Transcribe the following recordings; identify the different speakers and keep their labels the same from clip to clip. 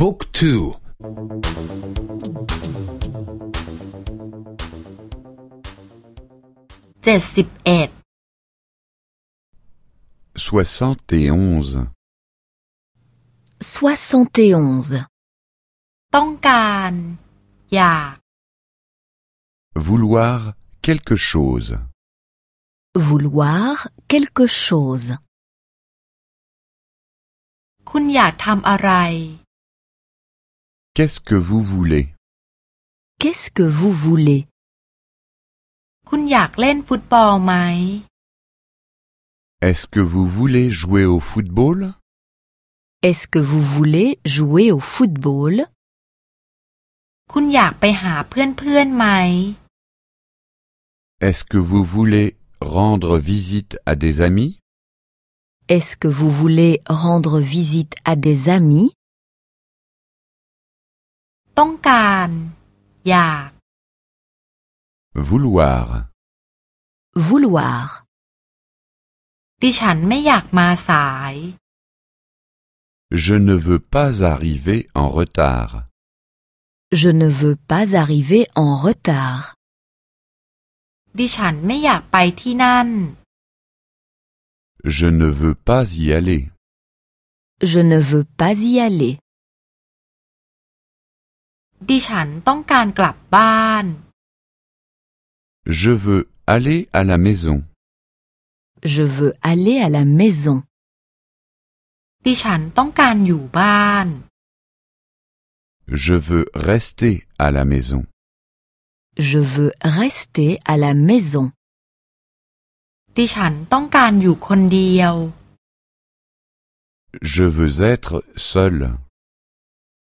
Speaker 1: บุ๊กทู
Speaker 2: เจ็ดสิบเอ็ด
Speaker 3: soixante et onze,
Speaker 4: soixante et onze,
Speaker 2: ต้องการ อยาก
Speaker 3: vouloir quelque chose,
Speaker 4: vouloir quelque chose,
Speaker 2: คุณอยากทำอะไร
Speaker 3: qu'est-ce que vous voulez,
Speaker 4: qu'est-ce que vous voulez,
Speaker 2: คุณอยากเล่นฟุตบอลไหม
Speaker 3: est-ce que vous voulez jouer au football,
Speaker 4: est-ce que vous voulez jouer au football,
Speaker 2: คุณอยากไปหาเพื่อนๆไหม
Speaker 3: est-ce que vous voulez rendre visite à des amis,
Speaker 4: est-ce que vous voulez rendre visite à des amis,
Speaker 2: ต้องการ อยาก
Speaker 3: vouloir,
Speaker 4: vouloir,
Speaker 2: ดิฉันไม่อยากมาสาย
Speaker 3: je ne veux pas arriver en retard,
Speaker 4: je ne veux pas arriver en retard,
Speaker 2: ดิฉันไม่อยากไปที่นั่น
Speaker 3: je ne veux pas y aller,
Speaker 4: je ne veux pas y aller,
Speaker 2: ดิฉันต้องการกลับบ้าน
Speaker 3: je veux aller à la maison,
Speaker 4: je veux aller à la maison,
Speaker 2: ดิฉันต้องการอยู่บ้าน
Speaker 3: je veux rester à la maison,
Speaker 4: je veux rester à la maison,
Speaker 2: ดิฉันต้องการอยู่คนเดียว
Speaker 3: je veux être seul,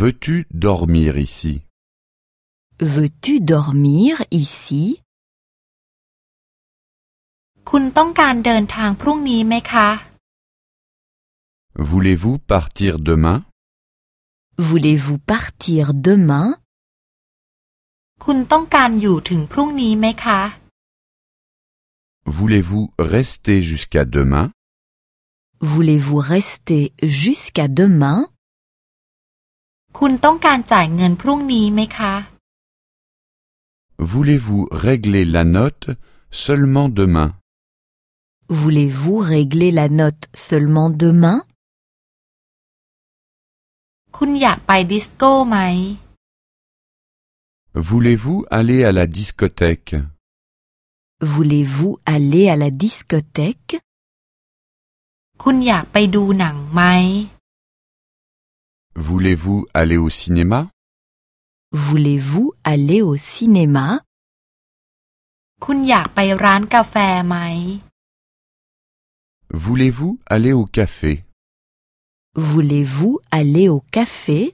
Speaker 3: veux-tu dormir ici,
Speaker 4: veux-tu dormir ici,
Speaker 2: คุณต้องการเดินทางพรุ่งนี้ไหมคะ
Speaker 3: voulez-vous partir demain,
Speaker 4: voulez-vous partir demain,
Speaker 2: คุณต้องการอยู่ถึงพรุ่งนี้ไหมคะ
Speaker 3: voulez-vous rester jusqu'à demain,
Speaker 4: voulez-vous rester jusqu'à demain,
Speaker 2: คุณต้องการจ่ายเงินพรุ่งนี้ไหมคะ
Speaker 3: voulez-vous régler la note seulement demain,
Speaker 4: voulez-vous régler la note seulement demain,
Speaker 2: คุณอยากไปดิสโก้ไหม
Speaker 3: voulez-vous aller à la discothèque,
Speaker 4: voulez-vous aller à la discothèque,
Speaker 2: คุณอยากไปดูหนังไหม
Speaker 3: Voulez-vous aller au cinéma?
Speaker 4: Voulez-vous aller au cinéma?
Speaker 3: Voulez-vous aller au café?
Speaker 4: Voulez-vous aller au café?